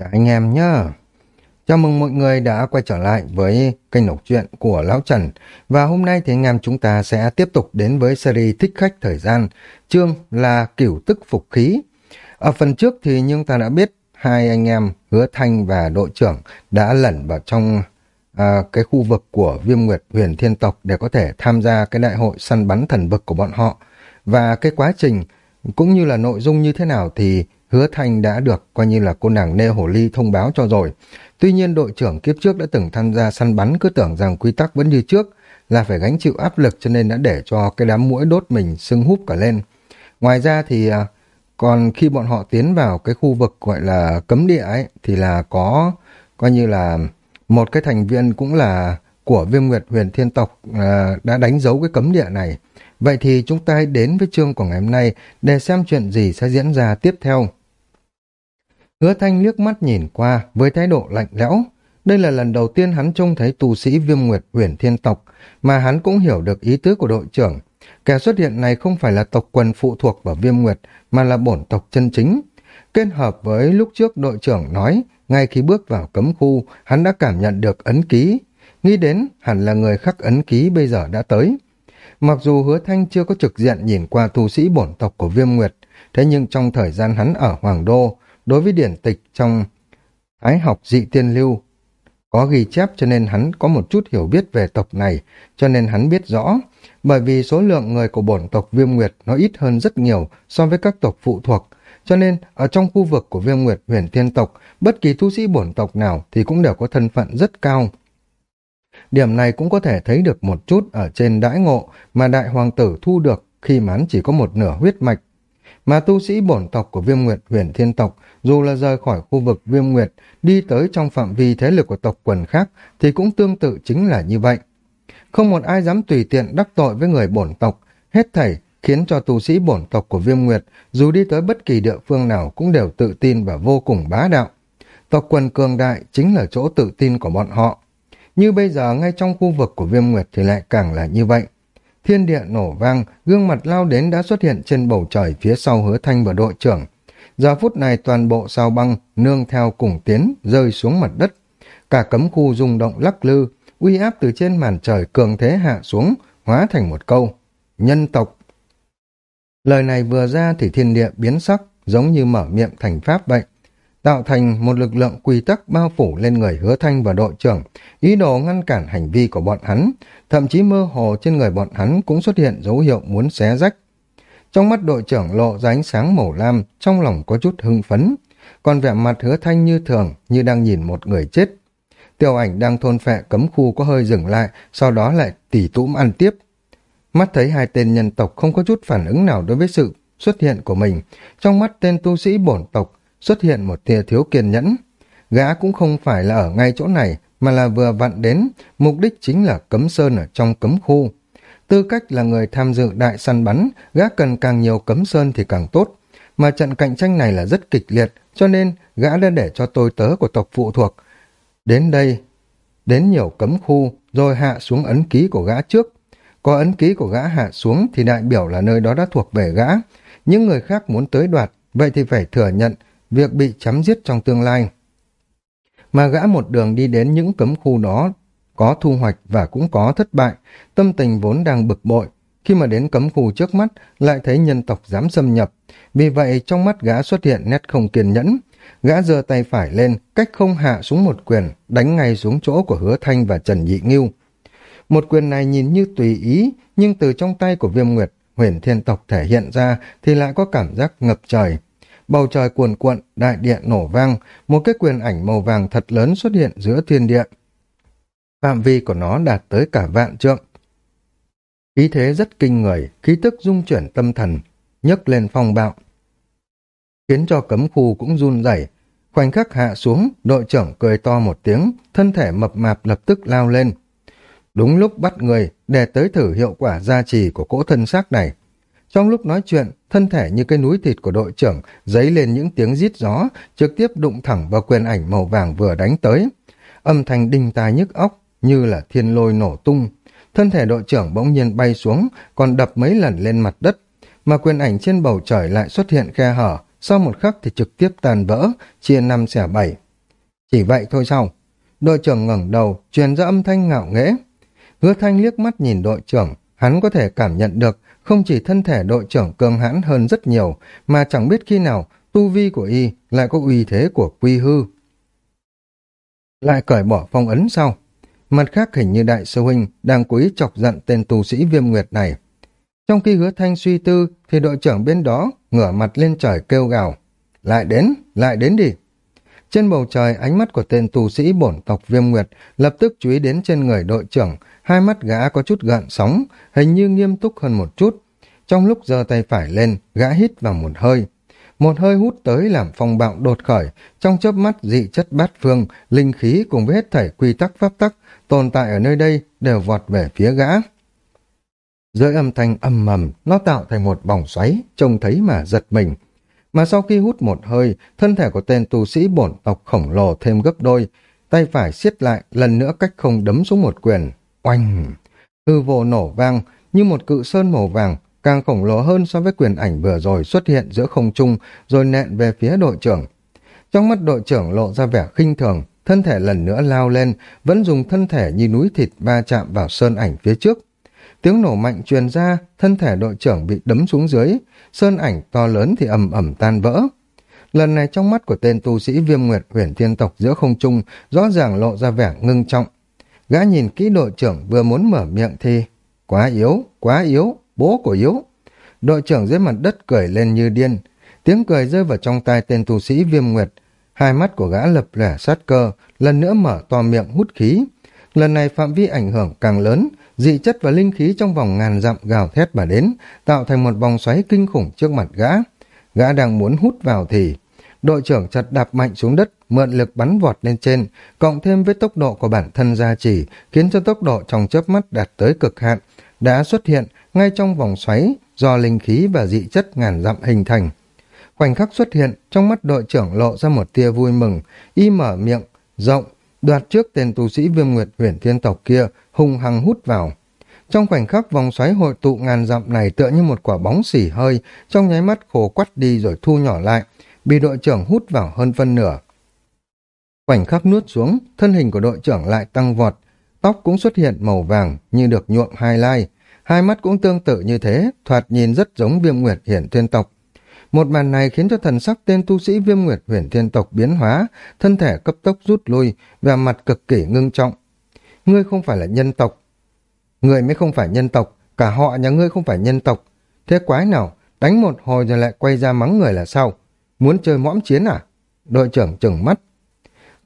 Cả anh em nhá. Chào mừng mọi người đã quay trở lại với kênh đọc truyện của Lão Trần. Và hôm nay thì anh em chúng ta sẽ tiếp tục đến với series Thích Khách Thời Gian. Chương là Cửu Tức Phục Khí. Ở phần trước thì chúng ta đã biết hai anh em Hứa Thanh và đội trưởng đã lẩn vào trong à, cái khu vực của Viêm Nguyệt huyền thiên tộc để có thể tham gia cái đại hội săn bắn thần vực của bọn họ. Và cái quá trình cũng như là nội dung như thế nào thì Hứa Thanh đã được coi như là cô nàng Nê Hồ Ly thông báo cho rồi. Tuy nhiên đội trưởng kiếp trước đã từng tham gia săn bắn cứ tưởng rằng quy tắc vẫn như trước là phải gánh chịu áp lực cho nên đã để cho cái đám mũi đốt mình sưng húp cả lên. Ngoài ra thì à, còn khi bọn họ tiến vào cái khu vực gọi là cấm địa ấy thì là có coi như là một cái thành viên cũng là của viêm nguyệt huyền thiên tộc à, đã đánh dấu cái cấm địa này. Vậy thì chúng ta hãy đến với chương của ngày hôm nay để xem chuyện gì sẽ diễn ra tiếp theo. Hứa thanh liếc mắt nhìn qua với thái độ lạnh lẽo. Đây là lần đầu tiên hắn trông thấy tu sĩ viêm nguyệt huyền thiên tộc, mà hắn cũng hiểu được ý tứ của đội trưởng. Kẻ xuất hiện này không phải là tộc quần phụ thuộc vào viêm nguyệt, mà là bổn tộc chân chính. Kết hợp với lúc trước đội trưởng nói, ngay khi bước vào cấm khu, hắn đã cảm nhận được ấn ký. Nghĩ đến hẳn là người khắc ấn ký bây giờ đã tới. Mặc dù hứa thanh chưa có trực diện nhìn qua tu sĩ bổn tộc của viêm nguyệt, thế nhưng trong thời gian hắn ở Hoàng Đô, đối với điển tịch trong ái học dị tiên lưu có ghi chép cho nên hắn có một chút hiểu biết về tộc này, cho nên hắn biết rõ, bởi vì số lượng người của bổn tộc Viêm Nguyệt nó ít hơn rất nhiều so với các tộc phụ thuộc, cho nên ở trong khu vực của Viêm Nguyệt huyền thiên tộc, bất kỳ tu sĩ bổn tộc nào thì cũng đều có thân phận rất cao. Điểm này cũng có thể thấy được một chút ở trên đãi ngộ mà đại hoàng tử thu được khi mà hắn chỉ có một nửa huyết mạch. Mà tu sĩ bổn tộc của Viêm Nguyệt huyền thiên tộc dù là rời khỏi khu vực viêm nguyệt, đi tới trong phạm vi thế lực của tộc quần khác, thì cũng tương tự chính là như vậy. Không một ai dám tùy tiện đắc tội với người bổn tộc, hết thảy khiến cho tu sĩ bổn tộc của viêm nguyệt, dù đi tới bất kỳ địa phương nào cũng đều tự tin và vô cùng bá đạo. Tộc quần cường đại chính là chỗ tự tin của bọn họ. Như bây giờ ngay trong khu vực của viêm nguyệt thì lại càng là như vậy. Thiên địa nổ vang, gương mặt lao đến đã xuất hiện trên bầu trời phía sau hứa thanh và đội trưởng. Giờ phút này toàn bộ sao băng nương theo cùng tiến rơi xuống mặt đất. Cả cấm khu rung động lắc lư, uy áp từ trên màn trời cường thế hạ xuống, hóa thành một câu. Nhân tộc. Lời này vừa ra thì thiên địa biến sắc, giống như mở miệng thành pháp vậy. Tạo thành một lực lượng quy tắc bao phủ lên người hứa thanh và đội trưởng, ý đồ ngăn cản hành vi của bọn hắn, thậm chí mơ hồ trên người bọn hắn cũng xuất hiện dấu hiệu muốn xé rách. Trong mắt đội trưởng lộ ra ánh sáng màu lam, trong lòng có chút hưng phấn. Còn vẻ mặt hứa thanh như thường, như đang nhìn một người chết. Tiểu ảnh đang thôn phệ cấm khu có hơi dừng lại, sau đó lại tỉ tũm ăn tiếp. Mắt thấy hai tên nhân tộc không có chút phản ứng nào đối với sự xuất hiện của mình. Trong mắt tên tu sĩ bổn tộc xuất hiện một tia thiếu kiên nhẫn. Gã cũng không phải là ở ngay chỗ này, mà là vừa vặn đến, mục đích chính là cấm sơn ở trong cấm khu. Tư cách là người tham dự đại săn bắn, gã cần càng nhiều cấm sơn thì càng tốt. Mà trận cạnh tranh này là rất kịch liệt, cho nên gã đã để cho tôi tớ của tộc phụ thuộc. Đến đây, đến nhiều cấm khu, rồi hạ xuống ấn ký của gã trước. Có ấn ký của gã hạ xuống thì đại biểu là nơi đó đã thuộc về gã. Những người khác muốn tới đoạt, vậy thì phải thừa nhận việc bị chấm giết trong tương lai. Mà gã một đường đi đến những cấm khu đó có thu hoạch và cũng có thất bại, tâm tình vốn đang bực bội. Khi mà đến cấm khu trước mắt, lại thấy nhân tộc dám xâm nhập. Vì vậy, trong mắt gã xuất hiện nét không kiên nhẫn. Gã giơ tay phải lên, cách không hạ xuống một quyền, đánh ngay xuống chỗ của hứa thanh và Trần Nhị Nghiêu. Một quyền này nhìn như tùy ý, nhưng từ trong tay của viêm nguyệt, huyền thiên tộc thể hiện ra thì lại có cảm giác ngập trời. Bầu trời cuồn cuộn, đại địa nổ vang, một cái quyền ảnh màu vàng thật lớn xuất hiện giữa thiên địa phạm vi của nó đạt tới cả vạn trượng. ý thế rất kinh người, khí tức dung chuyển tâm thần, nhấc lên phong bạo. Khiến cho cấm khu cũng run rẩy. Khoảnh khắc hạ xuống, đội trưởng cười to một tiếng, thân thể mập mạp lập tức lao lên. Đúng lúc bắt người để tới thử hiệu quả gia trì của cỗ thân xác này. Trong lúc nói chuyện, thân thể như cái núi thịt của đội trưởng dấy lên những tiếng rít gió, trực tiếp đụng thẳng vào quyền ảnh màu vàng vừa đánh tới. Âm thanh đinh tai nhức óc, như là thiên lôi nổ tung. Thân thể đội trưởng bỗng nhiên bay xuống, còn đập mấy lần lên mặt đất, mà quyền ảnh trên bầu trời lại xuất hiện khe hở, sau một khắc thì trực tiếp tàn vỡ, chia năm xẻ bảy. Chỉ vậy thôi sao? Đội trưởng ngẩng đầu, truyền ra âm thanh ngạo nghễ. Hứa thanh liếc mắt nhìn đội trưởng, hắn có thể cảm nhận được không chỉ thân thể đội trưởng cường hãn hơn rất nhiều, mà chẳng biết khi nào tu vi của y lại có uy thế của quy hư. Lại cởi bỏ phong ấn sau. Mặt khác hình như đại sư huynh đang cố ý chọc giận tên tu sĩ viêm nguyệt này. Trong khi hứa thanh suy tư thì đội trưởng bên đó ngửa mặt lên trời kêu gào. Lại đến, lại đến đi. Trên bầu trời ánh mắt của tên tu sĩ bổn tộc viêm nguyệt lập tức chú ý đến trên người đội trưởng, hai mắt gã có chút gợn sóng, hình như nghiêm túc hơn một chút. Trong lúc giơ tay phải lên, gã hít vào một hơi. Một hơi hút tới làm phong bạo đột khởi, trong chớp mắt dị chất bát phương, linh khí cùng với hết thảy quy tắc pháp tắc tồn tại ở nơi đây đều vọt về phía gã. Dưới âm thanh âm mầm, nó tạo thành một vòng xoáy, trông thấy mà giật mình. Mà sau khi hút một hơi, thân thể của tên tu sĩ bổn tộc khổng lồ thêm gấp đôi, tay phải siết lại, lần nữa cách không đấm xuống một quyền. Oanh! Hư vô nổ vang, như một cự sơn màu vàng, càng khổng lồ hơn so với quyền ảnh vừa rồi xuất hiện giữa không trung, rồi nện về phía đội trưởng. Trong mắt đội trưởng lộ ra vẻ khinh thường, thân thể lần nữa lao lên, vẫn dùng thân thể như núi thịt va chạm vào sơn ảnh phía trước. Tiếng nổ mạnh truyền ra, thân thể đội trưởng bị đấm xuống dưới, sơn ảnh to lớn thì ầm ầm tan vỡ. Lần này trong mắt của tên tu sĩ viêm nguyệt huyền thiên tộc giữa không trung rõ ràng lộ ra vẻ ngưng trọng. Gã nhìn kỹ đội trưởng vừa muốn mở miệng thì quá yếu, quá yếu, bố của yếu. Đội trưởng dưới mặt đất cười lên như điên. Tiếng cười rơi vào trong tai tên tu sĩ viêm nguyệt. Hai mắt của gã lập lẻ sát cơ, lần nữa mở to miệng hút khí. Lần này phạm vi ảnh hưởng càng lớn, dị chất và linh khí trong vòng ngàn dặm gào thét mà đến, tạo thành một vòng xoáy kinh khủng trước mặt gã. Gã đang muốn hút vào thì... Đội trưởng chặt đạp mạnh xuống đất, mượn lực bắn vọt lên trên, cộng thêm với tốc độ của bản thân gia trì, khiến cho tốc độ trong chớp mắt đạt tới cực hạn, đã xuất hiện ngay trong vòng xoáy do linh khí và dị chất ngàn dặm hình thành. Khoảnh khắc xuất hiện, trong mắt đội trưởng lộ ra một tia vui mừng, y mở miệng, rộng, đoạt trước tên tu sĩ viêm nguyệt huyền thiên tộc kia, hung hăng hút vào. Trong khoảnh khắc vòng xoáy hội tụ ngàn dặm này tựa như một quả bóng xỉ hơi, trong nháy mắt khổ quắt đi rồi thu nhỏ lại, bị đội trưởng hút vào hơn phân nửa. Khoảnh khắc nuốt xuống, thân hình của đội trưởng lại tăng vọt, tóc cũng xuất hiện màu vàng như được nhuộm hai lai, hai mắt cũng tương tự như thế, thoạt nhìn rất giống viêm nguyệt hiển thiên tộc. Một màn này khiến cho thần sắc tên tu sĩ viêm nguyệt huyền thiên tộc biến hóa, thân thể cấp tốc rút lui, và mặt cực kỳ ngưng trọng. Ngươi không phải là nhân tộc. Ngươi mới không phải nhân tộc, cả họ nhà ngươi không phải nhân tộc. Thế quái nào, đánh một hồi rồi lại quay ra mắng người là sao? Muốn chơi mõm chiến à? Đội trưởng trừng mắt.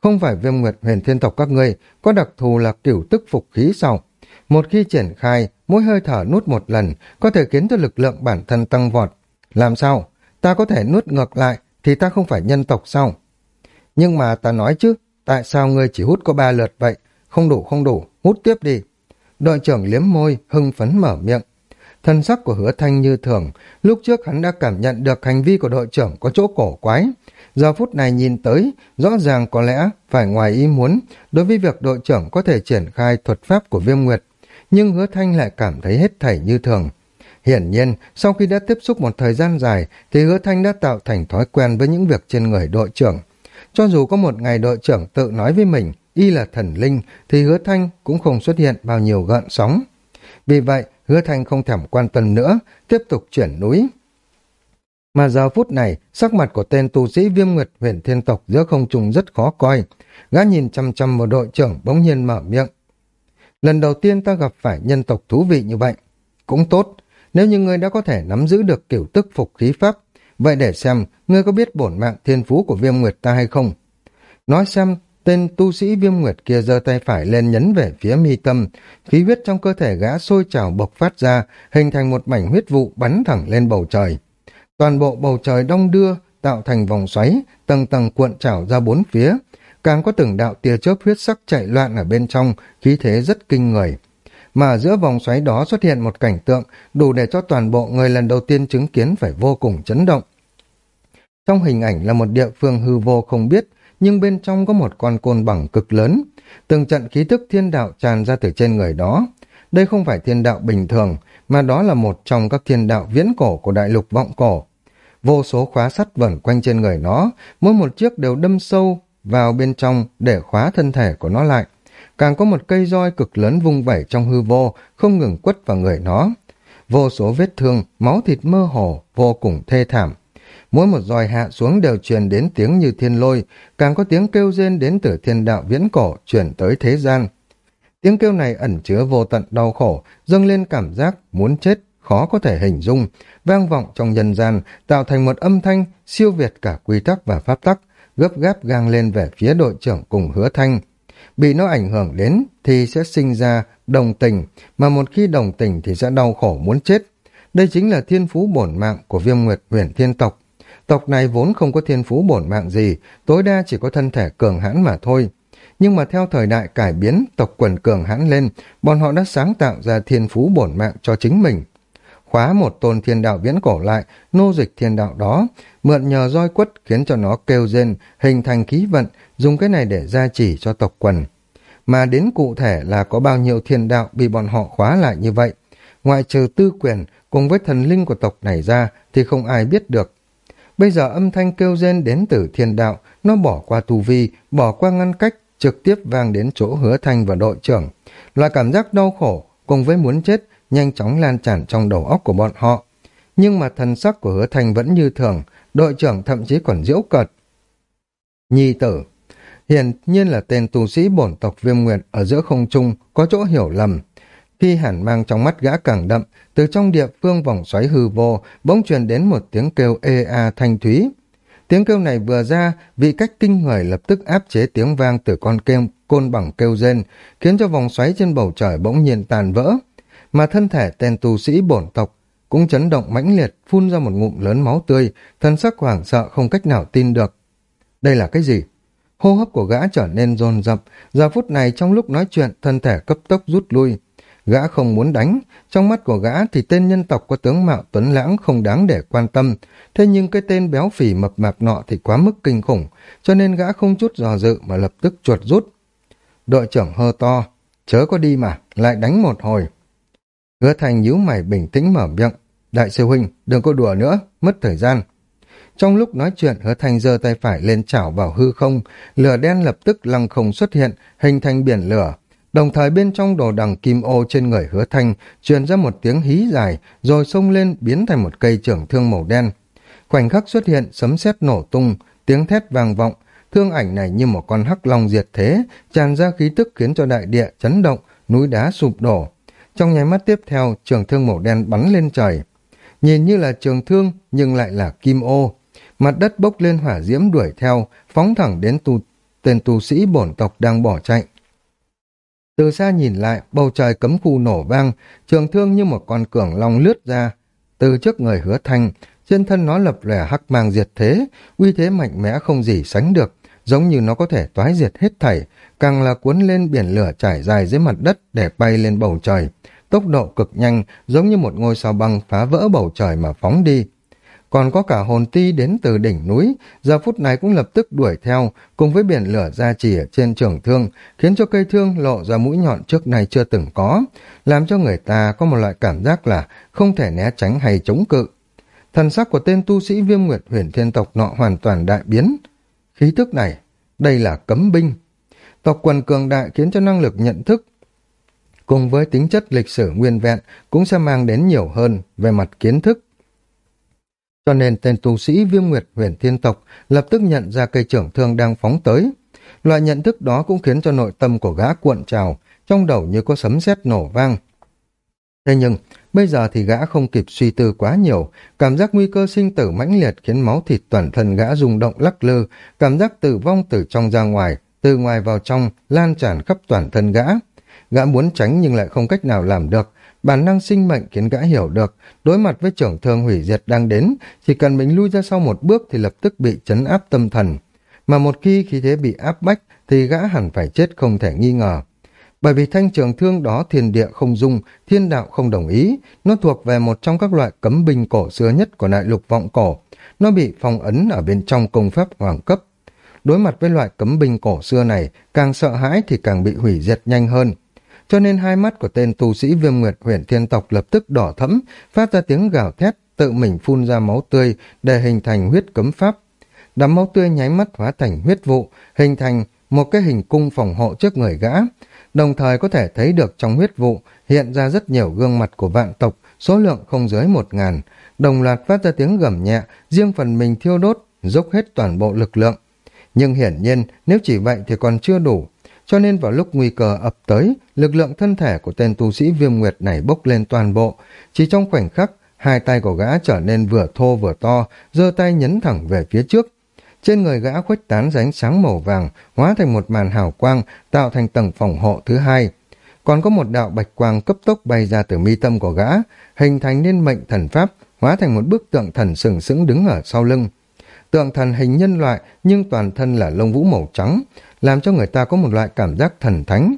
Không phải viêm nguyệt huyền thiên tộc các ngươi, có đặc thù là kiểu tức phục khí sau Một khi triển khai, mỗi hơi thở nút một lần, có thể khiến cho lực lượng bản thân tăng vọt. Làm sao? Ta có thể nuốt ngược lại, thì ta không phải nhân tộc sao? Nhưng mà ta nói chứ, tại sao ngươi chỉ hút có ba lượt vậy? Không đủ không đủ, hút tiếp đi. Đội trưởng liếm môi, hưng phấn mở miệng. Thân sắc của hứa thanh như thường, lúc trước hắn đã cảm nhận được hành vi của đội trưởng có chỗ cổ quái. Giờ phút này nhìn tới, rõ ràng có lẽ phải ngoài ý muốn đối với việc đội trưởng có thể triển khai thuật pháp của viêm nguyệt. Nhưng hứa thanh lại cảm thấy hết thảy như thường. Hiển nhiên, sau khi đã tiếp xúc một thời gian dài, thì hứa thanh đã tạo thành thói quen với những việc trên người đội trưởng. Cho dù có một ngày đội trưởng tự nói với mình, y là thần linh, thì hứa thanh cũng không xuất hiện bao nhiêu gợn sóng. Vì vậy, hứa thanh không thèm quan tâm nữa, tiếp tục chuyển núi. Mà giờ phút này, sắc mặt của tên tu sĩ viêm nguyệt huyền thiên tộc giữa không trung rất khó coi. Gã nhìn chăm chăm vào đội trưởng bỗng nhiên mở miệng. Lần đầu tiên ta gặp phải nhân tộc thú vị như vậy. Cũng tốt, nếu như ngươi đã có thể nắm giữ được kiểu tức phục khí pháp, vậy để xem ngươi có biết bổn mạng thiên phú của viêm nguyệt ta hay không? Nói xem, tên tu sĩ viêm nguyệt kia giơ tay phải lên nhấn về phía mi tâm, khí huyết trong cơ thể gã sôi trào bộc phát ra, hình thành một mảnh huyết vụ bắn thẳng lên bầu trời. Toàn bộ bầu trời đông đưa, tạo thành vòng xoáy, tầng tầng cuộn trào ra bốn phía, càng có từng đạo tia chớp huyết sắc chạy loạn ở bên trong, khí thế rất kinh người mà giữa vòng xoáy đó xuất hiện một cảnh tượng đủ để cho toàn bộ người lần đầu tiên chứng kiến phải vô cùng chấn động. Trong hình ảnh là một địa phương hư vô không biết, nhưng bên trong có một con côn bằng cực lớn. Từng trận khí tức thiên đạo tràn ra từ trên người đó. Đây không phải thiên đạo bình thường, mà đó là một trong các thiên đạo viễn cổ của đại lục vọng cổ. Vô số khóa sắt vẩn quanh trên người nó, mỗi một chiếc đều đâm sâu vào bên trong để khóa thân thể của nó lại. Càng có một cây roi cực lớn vung vẩy trong hư vô, không ngừng quất vào người nó. Vô số vết thương, máu thịt mơ hồ, vô cùng thê thảm. Mỗi một roi hạ xuống đều truyền đến tiếng như thiên lôi, càng có tiếng kêu rên đến từ thiên đạo viễn cổ truyền tới thế gian. Tiếng kêu này ẩn chứa vô tận đau khổ, dâng lên cảm giác muốn chết, khó có thể hình dung, vang vọng trong nhân gian, tạo thành một âm thanh siêu việt cả quy tắc và pháp tắc, gấp gáp gang lên về phía đội trưởng cùng hứa thanh. Bị nó ảnh hưởng đến thì sẽ sinh ra đồng tình, mà một khi đồng tình thì sẽ đau khổ muốn chết. Đây chính là thiên phú bổn mạng của viêm nguyệt huyền thiên tộc. Tộc này vốn không có thiên phú bổn mạng gì, tối đa chỉ có thân thể cường hãn mà thôi. Nhưng mà theo thời đại cải biến, tộc quần cường hãn lên, bọn họ đã sáng tạo ra thiên phú bổn mạng cho chính mình. Khóa một tôn thiên đạo viễn cổ lại, nô dịch thiên đạo đó, mượn nhờ roi quất khiến cho nó kêu rên, hình thành khí vận, dùng cái này để gia trì cho tộc quần. Mà đến cụ thể là có bao nhiêu thiên đạo bị bọn họ khóa lại như vậy. Ngoại trừ tư quyền cùng với thần linh của tộc này ra thì không ai biết được. Bây giờ âm thanh kêu rên đến từ thiên đạo, nó bỏ qua tu vi, bỏ qua ngăn cách, trực tiếp vang đến chỗ hứa thanh và đội trưởng. Loại cảm giác đau khổ cùng với muốn chết nhanh chóng lan tràn trong đầu óc của bọn họ. Nhưng mà thần sắc của hứa thanh vẫn như thường, đội trưởng thậm chí còn diễu cợt. Nhi tử Hiển nhiên là tên tu sĩ bổn tộc viêm nguyệt ở giữa không trung có chỗ hiểu lầm. Khi hẳn mang trong mắt gã càng đậm, từ trong địa phương vòng xoáy hư vô bỗng truyền đến một tiếng kêu ê a thanh thúy. Tiếng kêu này vừa ra, vị cách kinh người lập tức áp chế tiếng vang từ con kêu côn bằng kêu rên, khiến cho vòng xoáy trên bầu trời bỗng nhiên tàn vỡ. Mà thân thể tên tu sĩ bổn tộc cũng chấn động mãnh liệt, phun ra một ngụm lớn máu tươi, thân sắc hoảng sợ không cách nào tin được. Đây là cái gì? Hô hấp của gã trở nên dồn dập, giờ phút này trong lúc nói chuyện thân thể cấp tốc rút lui. Gã không muốn đánh, trong mắt của gã thì tên nhân tộc có tướng mạo tuấn lãng không đáng để quan tâm, thế nhưng cái tên béo phì mập mạp nọ thì quá mức kinh khủng, cho nên gã không chút dò dự mà lập tức chuột rút. Đội trưởng hơ to, chớ có đi mà, lại đánh một hồi. Hứa thành nhíu mày bình tĩnh mở miệng, đại sư huynh, đừng có đùa nữa, mất thời gian. Trong lúc nói chuyện, hứa thanh giơ tay phải lên chảo vào hư không, lửa đen lập tức lăng không xuất hiện, hình thành biển lửa. Đồng thời bên trong đồ đằng kim ô trên người hứa thanh truyền ra một tiếng hí dài, rồi xông lên biến thành một cây trưởng thương màu đen. Khoảnh khắc xuất hiện, sấm sét nổ tung, tiếng thét vang vọng, thương ảnh này như một con hắc long diệt thế, tràn ra khí tức khiến cho đại địa chấn động, núi đá sụp đổ. Trong nháy mắt tiếp theo, trường thương màu đen bắn lên trời. Nhìn như là trường thương, nhưng lại là kim ô mặt đất bốc lên hỏa diễm đuổi theo, phóng thẳng đến tu, tên tu sĩ bổn tộc đang bỏ chạy. Từ xa nhìn lại, bầu trời cấm khu nổ vang, trường thương như một con cường long lướt ra. Từ trước người hứa thanh, trên thân nó lập lẻ hắc mang diệt thế, uy thế mạnh mẽ không gì sánh được, giống như nó có thể toái diệt hết thảy, càng là cuốn lên biển lửa trải dài dưới mặt đất để bay lên bầu trời. Tốc độ cực nhanh, giống như một ngôi sao băng phá vỡ bầu trời mà phóng đi còn có cả hồn ti đến từ đỉnh núi, giờ phút này cũng lập tức đuổi theo, cùng với biển lửa ra chỉ ở trên trường thương, khiến cho cây thương lộ ra mũi nhọn trước này chưa từng có, làm cho người ta có một loại cảm giác là không thể né tránh hay chống cự. Thần sắc của tên tu sĩ viêm nguyệt huyền thiên tộc nọ hoàn toàn đại biến. Khí thức này, đây là cấm binh. Tộc quần cường đại khiến cho năng lực nhận thức cùng với tính chất lịch sử nguyên vẹn cũng sẽ mang đến nhiều hơn về mặt kiến thức cho nên tên tu sĩ viêm nguyệt huyền thiên tộc lập tức nhận ra cây trưởng thương đang phóng tới. Loại nhận thức đó cũng khiến cho nội tâm của gã cuộn trào, trong đầu như có sấm sét nổ vang. Thế nhưng, bây giờ thì gã không kịp suy tư quá nhiều, cảm giác nguy cơ sinh tử mãnh liệt khiến máu thịt toàn thân gã rung động lắc lư, cảm giác tử vong từ trong ra ngoài, từ ngoài vào trong, lan tràn khắp toàn thân gã. Gã muốn tránh nhưng lại không cách nào làm được, Bản năng sinh mệnh khiến gã hiểu được, đối mặt với trưởng thương hủy diệt đang đến, chỉ cần mình lui ra sau một bước thì lập tức bị chấn áp tâm thần. Mà một khi khí thế bị áp bách thì gã hẳn phải chết không thể nghi ngờ. Bởi vì thanh trường thương đó thiên địa không dung, thiên đạo không đồng ý, nó thuộc về một trong các loại cấm binh cổ xưa nhất của đại lục vọng cổ. Nó bị phong ấn ở bên trong công pháp hoàng cấp. Đối mặt với loại cấm binh cổ xưa này, càng sợ hãi thì càng bị hủy diệt nhanh hơn cho nên hai mắt của tên tu sĩ viêm nguyệt huyền thiên tộc lập tức đỏ thẫm, phát ra tiếng gào thét, tự mình phun ra máu tươi để hình thành huyết cấm pháp. đám máu tươi nháy mắt hóa thành huyết vụ, hình thành một cái hình cung phòng hộ trước người gã. Đồng thời có thể thấy được trong huyết vụ hiện ra rất nhiều gương mặt của vạn tộc, số lượng không dưới một ngàn. Đồng loạt phát ra tiếng gầm nhẹ, riêng phần mình thiêu đốt, dốc hết toàn bộ lực lượng. Nhưng hiển nhiên, nếu chỉ vậy thì còn chưa đủ. Cho nên vào lúc nguy cơ ập tới, lực lượng thân thể của tên tu sĩ viêm nguyệt này bốc lên toàn bộ. Chỉ trong khoảnh khắc, hai tay của gã trở nên vừa thô vừa to, giơ tay nhấn thẳng về phía trước. Trên người gã khuếch tán ránh sáng màu vàng, hóa thành một màn hào quang, tạo thành tầng phòng hộ thứ hai. Còn có một đạo bạch quang cấp tốc bay ra từ mi tâm của gã, hình thành nên mệnh thần pháp, hóa thành một bức tượng thần sừng sững đứng ở sau lưng. Tượng thần hình nhân loại nhưng toàn thân là lông vũ màu trắng, làm cho người ta có một loại cảm giác thần thánh.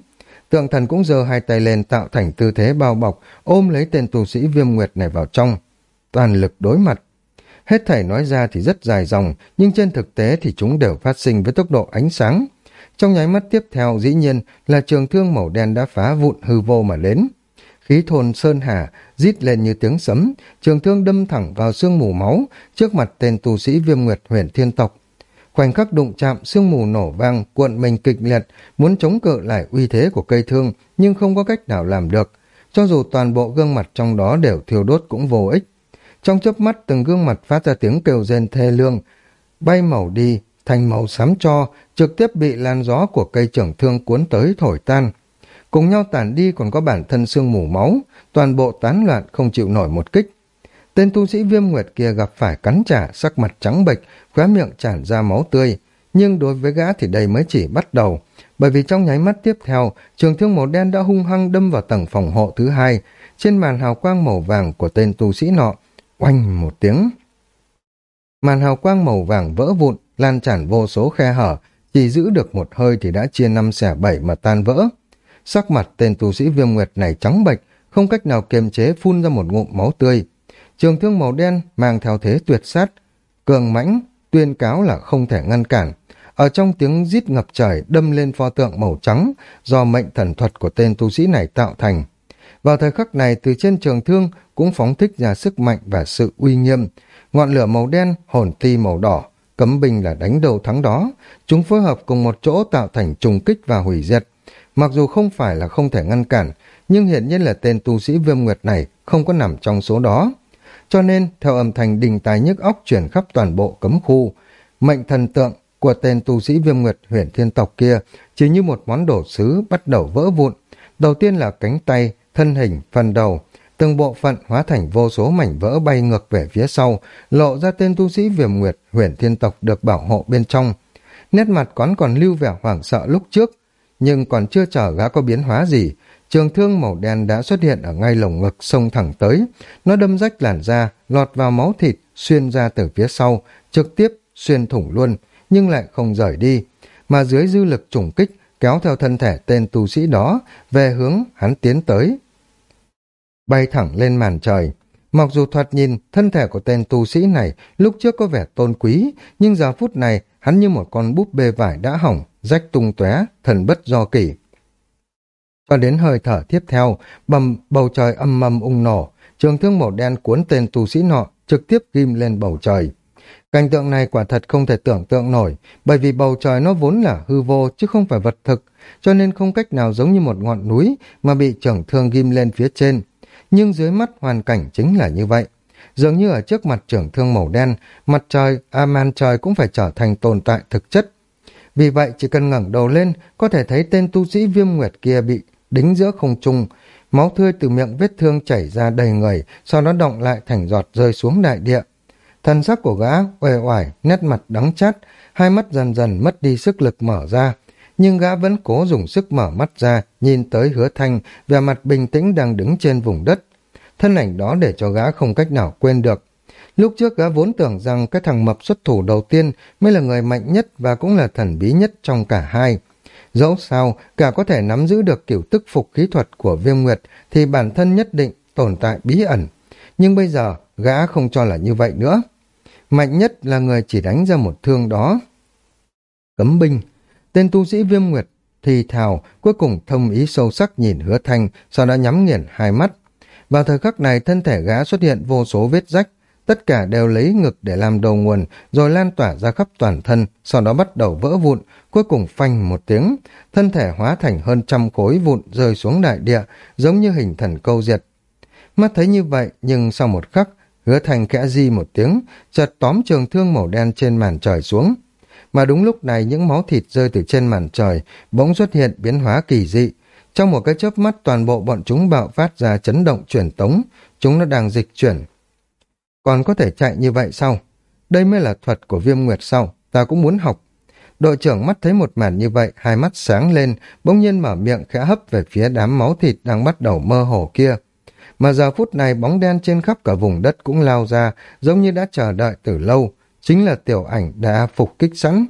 Tượng thần cũng giơ hai tay lên tạo thành tư thế bao bọc, ôm lấy tên tu sĩ viêm nguyệt này vào trong. Toàn lực đối mặt. Hết thảy nói ra thì rất dài dòng, nhưng trên thực tế thì chúng đều phát sinh với tốc độ ánh sáng. Trong nháy mắt tiếp theo dĩ nhiên là trường thương màu đen đã phá vụn hư vô mà đến. Khí thôn Sơn Hà rít lên như tiếng sấm, trường thương đâm thẳng vào sương mù máu trước mặt tên tu sĩ viêm nguyệt huyền thiên tộc. Khoảnh khắc đụng chạm, sương mù nổ vang, cuộn mình kịch liệt, muốn chống cự lại uy thế của cây thương, nhưng không có cách nào làm được. Cho dù toàn bộ gương mặt trong đó đều thiêu đốt cũng vô ích. Trong chớp mắt từng gương mặt phát ra tiếng kêu rên thê lương, bay màu đi, thành màu xám cho, trực tiếp bị làn gió của cây trưởng thương cuốn tới thổi tan. Cùng nhau tản đi còn có bản thân xương mù máu, toàn bộ tán loạn không chịu nổi một kích. Tên tu sĩ viêm nguyệt kia gặp phải cắn trả, sắc mặt trắng bệch, khóe miệng tràn ra máu tươi. Nhưng đối với gã thì đây mới chỉ bắt đầu, bởi vì trong nháy mắt tiếp theo, trường thương màu đen đã hung hăng đâm vào tầng phòng hộ thứ hai, trên màn hào quang màu vàng của tên tu sĩ nọ, oanh một tiếng. Màn hào quang màu vàng vỡ vụn, lan tràn vô số khe hở, chỉ giữ được một hơi thì đã chia năm xẻ bảy mà tan vỡ. Sắc mặt tên tu sĩ viêm nguyệt này trắng bệch, không cách nào kiềm chế phun ra một ngụm máu tươi. Trường thương màu đen mang theo thế tuyệt sát, cường mãnh, tuyên cáo là không thể ngăn cản. Ở trong tiếng rít ngập trời đâm lên pho tượng màu trắng do mệnh thần thuật của tên tu sĩ này tạo thành. Vào thời khắc này từ trên trường thương cũng phóng thích ra sức mạnh và sự uy nghiêm. Ngọn lửa màu đen, hồn ti màu đỏ, cấm binh là đánh đầu thắng đó. Chúng phối hợp cùng một chỗ tạo thành trùng kích và hủy diệt. Mặc dù không phải là không thể ngăn cản, nhưng hiện nhiên là tên tu sĩ viêm nguyệt này không có nằm trong số đó. Cho nên, theo âm thanh đình tài nhức óc chuyển khắp toàn bộ cấm khu, mệnh thần tượng của tên tu sĩ viêm nguyệt huyền thiên tộc kia chỉ như một món đồ sứ bắt đầu vỡ vụn. Đầu tiên là cánh tay, thân hình, phần đầu, từng bộ phận hóa thành vô số mảnh vỡ bay ngược về phía sau, lộ ra tên tu sĩ viêm nguyệt huyền thiên tộc được bảo hộ bên trong. Nét mặt quán còn lưu vẻ hoảng sợ lúc trước, nhưng còn chưa chờ gã có biến hóa gì, trường thương màu đen đã xuất hiện ở ngay lồng ngực sông thẳng tới, nó đâm rách làn da, lọt vào máu thịt, xuyên ra từ phía sau, trực tiếp xuyên thủng luôn, nhưng lại không rời đi, mà dưới dư lực trùng kích kéo theo thân thể tên tu sĩ đó về hướng hắn tiến tới. Bay thẳng lên màn trời, mặc dù thoạt nhìn thân thể của tên tu sĩ này lúc trước có vẻ tôn quý, nhưng giờ phút này hắn như một con búp bê vải đã hỏng, rách tung tóe, thần bất do kỷ. Cho đến hơi thở tiếp theo, bầm bầu trời âm mầm ung nổ, trường thương màu đen cuốn tên tu sĩ nọ trực tiếp ghim lên bầu trời. Cảnh tượng này quả thật không thể tưởng tượng nổi, bởi vì bầu trời nó vốn là hư vô chứ không phải vật thực, cho nên không cách nào giống như một ngọn núi mà bị trưởng thương ghim lên phía trên. Nhưng dưới mắt hoàn cảnh chính là như vậy. Dường như ở trước mặt trưởng thương màu đen, mặt trời, à màn trời cũng phải trở thành tồn tại thực chất. Vì vậy chỉ cần ngẩng đầu lên, có thể thấy tên tu sĩ viêm nguyệt kia bị đính giữa không trung, máu tươi từ miệng vết thương chảy ra đầy người, sau đó động lại thành giọt rơi xuống đại địa. Thân sắc của gã uể oải, nét mặt đắng chát, hai mắt dần dần mất đi sức lực mở ra, nhưng gã vẫn cố dùng sức mở mắt ra, nhìn tới hứa thanh, vẻ mặt bình tĩnh đang đứng trên vùng đất. Thân ảnh đó để cho gã không cách nào quên được. Lúc trước gã vốn tưởng rằng cái thằng mập xuất thủ đầu tiên mới là người mạnh nhất và cũng là thần bí nhất trong cả hai. Dẫu sao, cả có thể nắm giữ được kiểu tức phục khí thuật của viêm nguyệt thì bản thân nhất định tồn tại bí ẩn. Nhưng bây giờ, gã không cho là như vậy nữa. Mạnh nhất là người chỉ đánh ra một thương đó. Cấm binh. Tên tu sĩ viêm nguyệt thì thào cuối cùng thông ý sâu sắc nhìn hứa thanh sau đó nhắm nghiền hai mắt. Vào thời khắc này thân thể gã xuất hiện vô số vết rách, tất cả đều lấy ngực để làm đầu nguồn, rồi lan tỏa ra khắp toàn thân, sau đó bắt đầu vỡ vụn, cuối cùng phanh một tiếng, thân thể hóa thành hơn trăm khối vụn rơi xuống đại địa, giống như hình thần câu diệt. Mắt thấy như vậy, nhưng sau một khắc, hứa thành kẽ di một tiếng, chợt tóm trường thương màu đen trên màn trời xuống. Mà đúng lúc này những máu thịt rơi từ trên màn trời bỗng xuất hiện biến hóa kỳ dị. Trong một cái chớp mắt toàn bộ bọn chúng bạo phát ra chấn động chuyển tống, chúng nó đang dịch chuyển. Còn có thể chạy như vậy sao? Đây mới là thuật của viêm nguyệt sau, ta cũng muốn học. Đội trưởng mắt thấy một màn như vậy, hai mắt sáng lên, bỗng nhiên mở miệng khẽ hấp về phía đám máu thịt đang bắt đầu mơ hồ kia. Mà giờ phút này bóng đen trên khắp cả vùng đất cũng lao ra, giống như đã chờ đợi từ lâu. Chính là tiểu ảnh đã phục kích sẵn.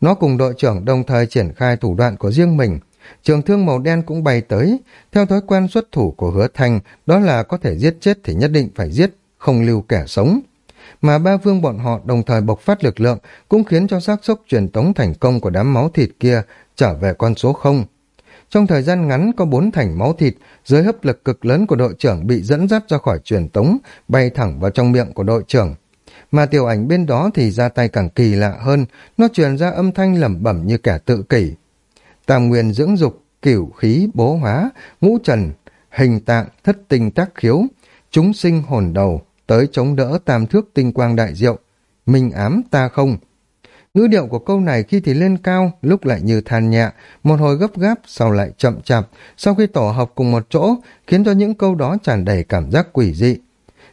Nó cùng đội trưởng đồng thời triển khai thủ đoạn của riêng mình. Trường thương màu đen cũng bay tới. Theo thói quen xuất thủ của hứa thành đó là có thể giết chết thì nhất định phải giết, không lưu kẻ sống. Mà ba vương bọn họ đồng thời bộc phát lực lượng cũng khiến cho xác sốc truyền tống thành công của đám máu thịt kia trở về con số không. Trong thời gian ngắn có bốn thành máu thịt, dưới hấp lực cực lớn của đội trưởng bị dẫn dắt ra khỏi truyền tống, bay thẳng vào trong miệng của đội trưởng. Mà tiểu ảnh bên đó thì ra tay càng kỳ lạ hơn, nó truyền ra âm thanh lẩm bẩm như kẻ tự kỷ. Tam nguyên dưỡng dục, cửu khí bố hóa, ngũ trần, hình tạng, thất tinh tác khiếu, chúng sinh hồn đầu, tới chống đỡ tam thước tinh quang đại diệu, minh ám ta không. Ngữ điệu của câu này khi thì lên cao, lúc lại như than nhẹ, một hồi gấp gáp, sau lại chậm chạp, sau khi tổ hợp cùng một chỗ, khiến cho những câu đó tràn đầy cảm giác quỷ dị.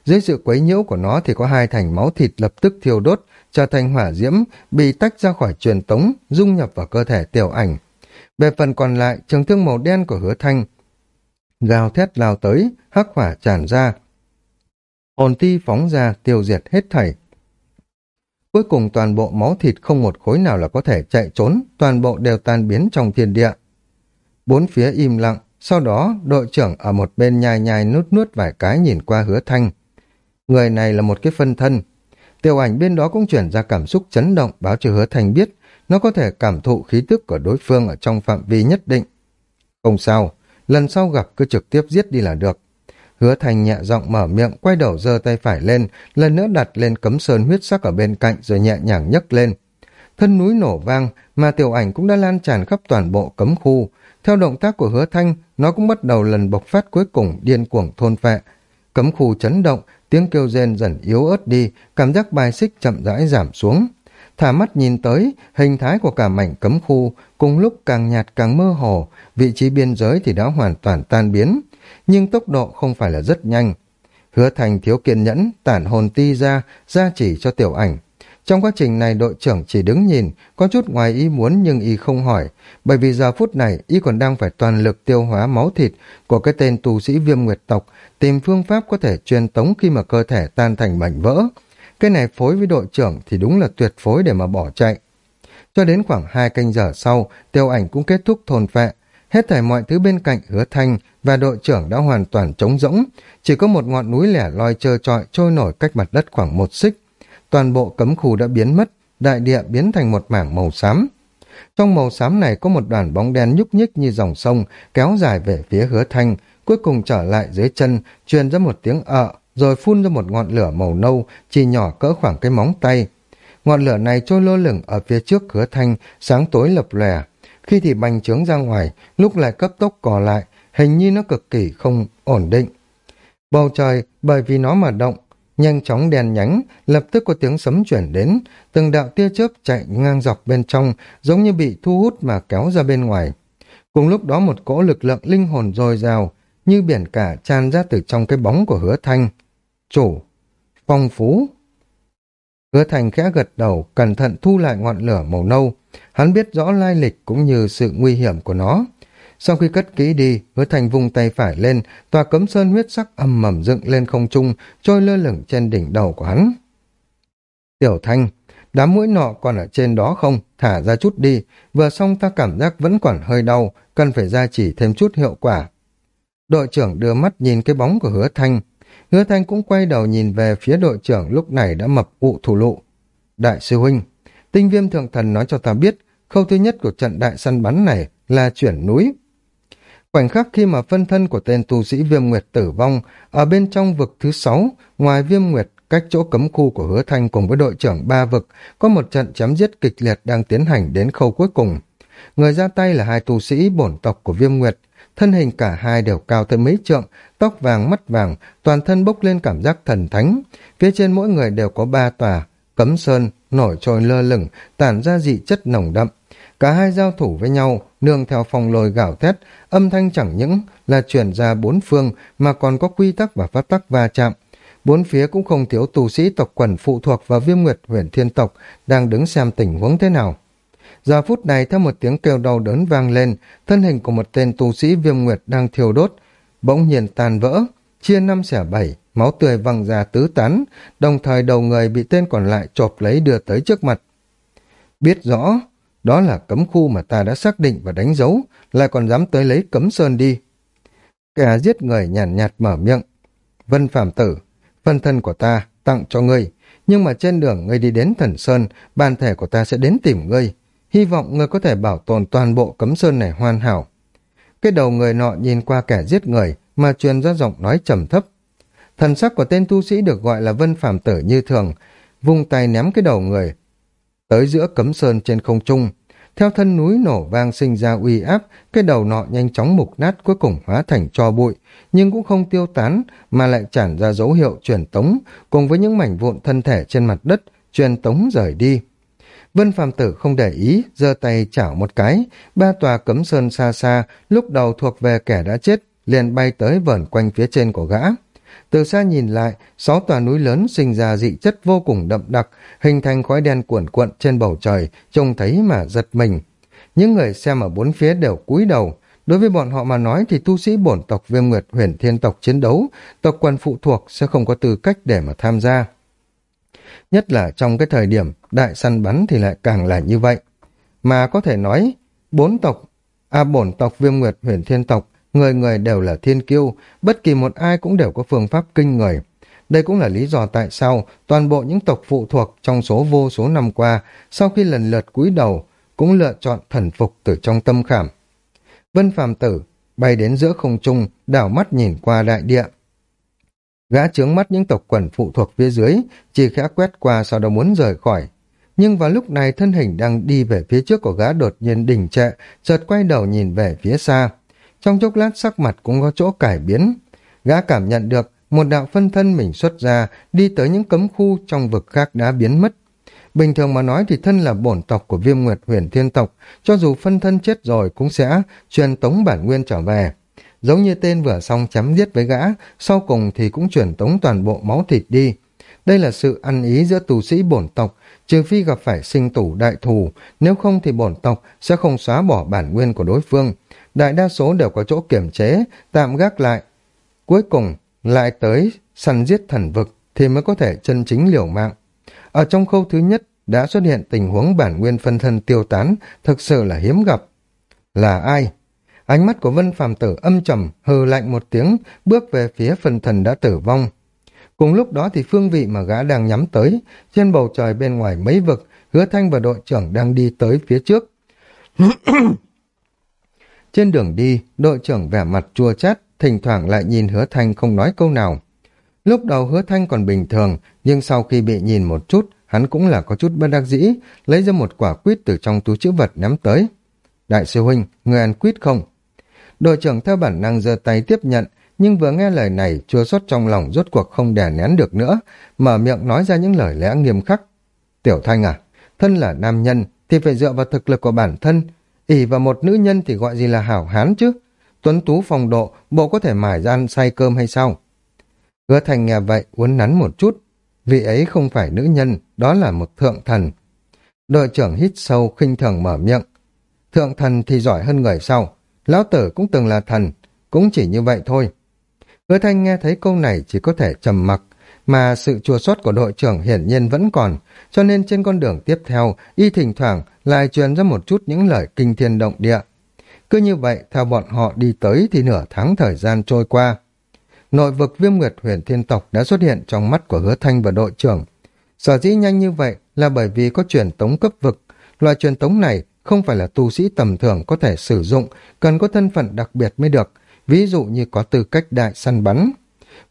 Dưới sự quấy nhiễu của nó thì có hai thành máu thịt lập tức thiêu đốt, trở thành hỏa diễm, bị tách ra khỏi truyền tống, dung nhập vào cơ thể tiểu ảnh. Về phần còn lại, trường thương màu đen của hứa thanh, gào thét lao tới, hắc hỏa tràn ra. Hồn ti phóng ra, tiêu diệt hết thảy. Cuối cùng toàn bộ máu thịt không một khối nào là có thể chạy trốn, toàn bộ đều tan biến trong thiên địa. Bốn phía im lặng, sau đó đội trưởng ở một bên nhai nhai nuốt nuốt vài cái nhìn qua hứa thanh. Người này là một cái phân thân. Tiểu ảnh bên đó cũng chuyển ra cảm xúc chấn động báo cho hứa Thành biết nó có thể cảm thụ khí tức của đối phương ở trong phạm vi nhất định. Không sao, lần sau gặp cứ trực tiếp giết đi là được. Hứa thành nhẹ giọng mở miệng, quay đầu giơ tay phải lên, lần nữa đặt lên cấm sơn huyết sắc ở bên cạnh rồi nhẹ nhàng nhấc lên. Thân núi nổ vang, mà tiểu ảnh cũng đã lan tràn khắp toàn bộ cấm khu. Theo động tác của hứa thanh, nó cũng bắt đầu lần bộc phát cuối cùng điên cuồng thôn phệ. Cấm khu chấn động, tiếng kêu rên dần yếu ớt đi, cảm giác bài xích chậm rãi giảm xuống. Thả mắt nhìn tới, hình thái của cả mảnh cấm khu cùng lúc càng nhạt càng mơ hồ, vị trí biên giới thì đã hoàn toàn tan biến nhưng tốc độ không phải là rất nhanh. Hứa thành thiếu kiên nhẫn, tản hồn ti ra, ra chỉ cho tiểu ảnh. Trong quá trình này đội trưởng chỉ đứng nhìn, có chút ngoài ý muốn nhưng y không hỏi, bởi vì giờ phút này y còn đang phải toàn lực tiêu hóa máu thịt của cái tên tu sĩ viêm nguyệt tộc, tìm phương pháp có thể truyền tống khi mà cơ thể tan thành mảnh vỡ. Cái này phối với đội trưởng thì đúng là tuyệt phối để mà bỏ chạy. Cho đến khoảng hai canh giờ sau, tiêu ảnh cũng kết thúc thôn phệ, Hết thảy mọi thứ bên cạnh hứa thanh và đội trưởng đã hoàn toàn trống rỗng, chỉ có một ngọn núi lẻ loi trơ trọi trôi nổi cách mặt đất khoảng một xích. Toàn bộ cấm khu đã biến mất, đại địa biến thành một mảng màu xám. Trong màu xám này có một đoàn bóng đen nhúc nhích như dòng sông kéo dài về phía hứa thanh, cuối cùng trở lại dưới chân, truyền ra một tiếng ợ, rồi phun ra một ngọn lửa màu nâu, chỉ nhỏ cỡ khoảng cái móng tay. Ngọn lửa này trôi lơ lửng ở phía trước hứa thanh, sáng tối lập lòe, khi thì bành trướng ra ngoài, lúc lại cấp tốc cò lại, hình như nó cực kỳ không ổn định. Bầu trời, bởi vì nó mà động, nhanh chóng đèn nhánh, lập tức có tiếng sấm chuyển đến, từng đạo tia chớp chạy ngang dọc bên trong, giống như bị thu hút mà kéo ra bên ngoài. Cùng lúc đó một cỗ lực lượng linh hồn dồi dào, như biển cả tràn ra từ trong cái bóng của hứa thanh. Chủ, phong phú. Hứa thanh khẽ gật đầu, cẩn thận thu lại ngọn lửa màu nâu, Hắn biết rõ lai lịch cũng như sự nguy hiểm của nó. Sau khi cất kỹ đi, hứa thành vung tay phải lên, tòa cấm sơn huyết sắc âm mầm dựng lên không trung, trôi lơ lửng trên đỉnh đầu của hắn. Tiểu thanh, đám mũi nọ còn ở trên đó không, thả ra chút đi, vừa xong ta cảm giác vẫn còn hơi đau, cần phải ra chỉ thêm chút hiệu quả. Đội trưởng đưa mắt nhìn cái bóng của hứa thanh, hứa thanh cũng quay đầu nhìn về phía đội trưởng lúc này đã mập ụ thủ lụ. Đại sư huynh, Tinh viêm thượng thần nói cho ta biết, khâu thứ nhất của trận đại săn bắn này là chuyển núi. Khoảnh khắc khi mà phân thân của tên tu sĩ viêm nguyệt tử vong, ở bên trong vực thứ sáu, ngoài viêm nguyệt cách chỗ cấm khu của hứa thanh cùng với đội trưởng ba vực, có một trận chém giết kịch liệt đang tiến hành đến khâu cuối cùng. Người ra tay là hai tu sĩ bổn tộc của viêm nguyệt, thân hình cả hai đều cao tới mấy trượng, tóc vàng mắt vàng, toàn thân bốc lên cảm giác thần thánh. Phía trên mỗi người đều có ba tòa, cấm sơn, nổi trôi lơ lửng, tản ra dị chất nồng đậm. Cả hai giao thủ với nhau, nương theo phong lôi gạo thét, âm thanh chẳng những là truyền ra bốn phương mà còn có quy tắc và pháp tắc va chạm. Bốn phía cũng không thiếu tù sĩ tộc quần phụ thuộc vào viêm nguyệt huyền thiên tộc đang đứng xem tình huống thế nào. Giờ phút này theo một tiếng kêu đau đớn vang lên, thân hình của một tên tu sĩ viêm nguyệt đang thiêu đốt, bỗng nhiên tàn vỡ, chia năm xẻ bảy, máu tươi văng ra tứ tán, đồng thời đầu người bị tên còn lại chộp lấy đưa tới trước mặt. Biết rõ, đó là cấm khu mà ta đã xác định và đánh dấu, lại còn dám tới lấy cấm sơn đi. Kẻ giết người nhàn nhạt, nhạt mở miệng. Vân Phạm Tử, phân thân của ta tặng cho ngươi, nhưng mà trên đường ngươi đi đến thần sơn, bản thể của ta sẽ đến tìm ngươi. Hy vọng ngươi có thể bảo tồn toàn bộ cấm sơn này hoàn hảo. Cái đầu người nọ nhìn qua kẻ giết người mà truyền ra giọng nói trầm thấp. Thần sắc của tên tu sĩ được gọi là Vân Phạm Tử như thường, vung tay ném cái đầu người tới giữa cấm sơn trên không trung. Theo thân núi nổ vang sinh ra uy áp, cái đầu nọ nhanh chóng mục nát cuối cùng hóa thành cho bụi, nhưng cũng không tiêu tán mà lại tràn ra dấu hiệu truyền tống cùng với những mảnh vụn thân thể trên mặt đất truyền tống rời đi. Vân Phạm Tử không để ý, giơ tay chảo một cái, ba tòa cấm sơn xa xa, lúc đầu thuộc về kẻ đã chết, liền bay tới vẩn quanh phía trên của gã. Từ xa nhìn lại, sáu tòa núi lớn sinh ra dị chất vô cùng đậm đặc, hình thành khói đen cuộn cuộn trên bầu trời, trông thấy mà giật mình. Những người xem ở bốn phía đều cúi đầu. Đối với bọn họ mà nói thì tu sĩ bổn tộc viêm nguyệt huyền thiên tộc chiến đấu, tộc quân phụ thuộc sẽ không có tư cách để mà tham gia. Nhất là trong cái thời điểm đại săn bắn thì lại càng là như vậy. Mà có thể nói, bốn tộc, a à, bổn tộc viêm nguyệt huyền thiên tộc người người đều là thiên kiêu, bất kỳ một ai cũng đều có phương pháp kinh người. Đây cũng là lý do tại sao toàn bộ những tộc phụ thuộc trong số vô số năm qua, sau khi lần lượt cúi đầu, cũng lựa chọn thần phục từ trong tâm khảm. Vân Phàm Tử bay đến giữa không trung, đảo mắt nhìn qua đại địa. Gã trướng mắt những tộc quần phụ thuộc phía dưới, chỉ khẽ quét qua sau đó muốn rời khỏi. Nhưng vào lúc này thân hình đang đi về phía trước của gã đột nhiên đình trệ, chợt quay đầu nhìn về phía xa. Trong chốc lát sắc mặt cũng có chỗ cải biến. Gã cảm nhận được một đạo phân thân mình xuất ra đi tới những cấm khu trong vực khác đã biến mất. Bình thường mà nói thì thân là bổn tộc của viêm nguyệt huyền thiên tộc, cho dù phân thân chết rồi cũng sẽ truyền tống bản nguyên trở về. Giống như tên vừa xong chấm giết với gã, sau cùng thì cũng truyền tống toàn bộ máu thịt đi. Đây là sự ăn ý giữa tù sĩ bổn tộc, trừ phi gặp phải sinh tủ đại thù, nếu không thì bổn tộc sẽ không xóa bỏ bản nguyên của đối phương đại đa số đều có chỗ kiểm chế, tạm gác lại. Cuối cùng, lại tới săn giết thần vực thì mới có thể chân chính liều mạng. Ở trong khâu thứ nhất, đã xuất hiện tình huống bản nguyên phân thân tiêu tán, thực sự là hiếm gặp. Là ai? Ánh mắt của Vân Phàm Tử âm trầm, hừ lạnh một tiếng, bước về phía phân thần đã tử vong. Cùng lúc đó thì phương vị mà gã đang nhắm tới, trên bầu trời bên ngoài mấy vực, hứa thanh và đội trưởng đang đi tới phía trước. Trên đường đi, đội trưởng vẻ mặt chua chát, thỉnh thoảng lại nhìn hứa thanh không nói câu nào. Lúc đầu hứa thanh còn bình thường, nhưng sau khi bị nhìn một chút, hắn cũng là có chút bất đắc dĩ, lấy ra một quả quýt từ trong túi chữ vật ném tới. Đại sư huynh, người ăn quýt không? Đội trưởng theo bản năng giơ tay tiếp nhận, nhưng vừa nghe lời này, chua xót trong lòng rốt cuộc không đè nén được nữa, mở miệng nói ra những lời lẽ nghiêm khắc. Tiểu Thanh à, thân là nam nhân thì phải dựa vào thực lực của bản thân, ỉ và một nữ nhân thì gọi gì là hảo hán chứ? Tuấn tú phong độ, bộ có thể mải ra ăn say cơm hay sao? Hứa thành nghe vậy, uốn nắn một chút. Vị ấy không phải nữ nhân, đó là một thượng thần. Đội trưởng hít sâu, khinh thường mở miệng. Thượng thần thì giỏi hơn người sau. Lão tử cũng từng là thần, cũng chỉ như vậy thôi. Hứa thanh nghe thấy câu này chỉ có thể trầm mặc mà sự chua xót của đội trưởng hiển nhiên vẫn còn, cho nên trên con đường tiếp theo, y thỉnh thoảng lại truyền ra một chút những lời kinh thiên động địa. Cứ như vậy, theo bọn họ đi tới thì nửa tháng thời gian trôi qua. Nội vực viêm nguyệt huyền thiên tộc đã xuất hiện trong mắt của hứa thanh và đội trưởng. Sở dĩ nhanh như vậy là bởi vì có truyền tống cấp vực. Loại truyền tống này không phải là tu sĩ tầm thường có thể sử dụng, cần có thân phận đặc biệt mới được, ví dụ như có tư cách đại săn bắn.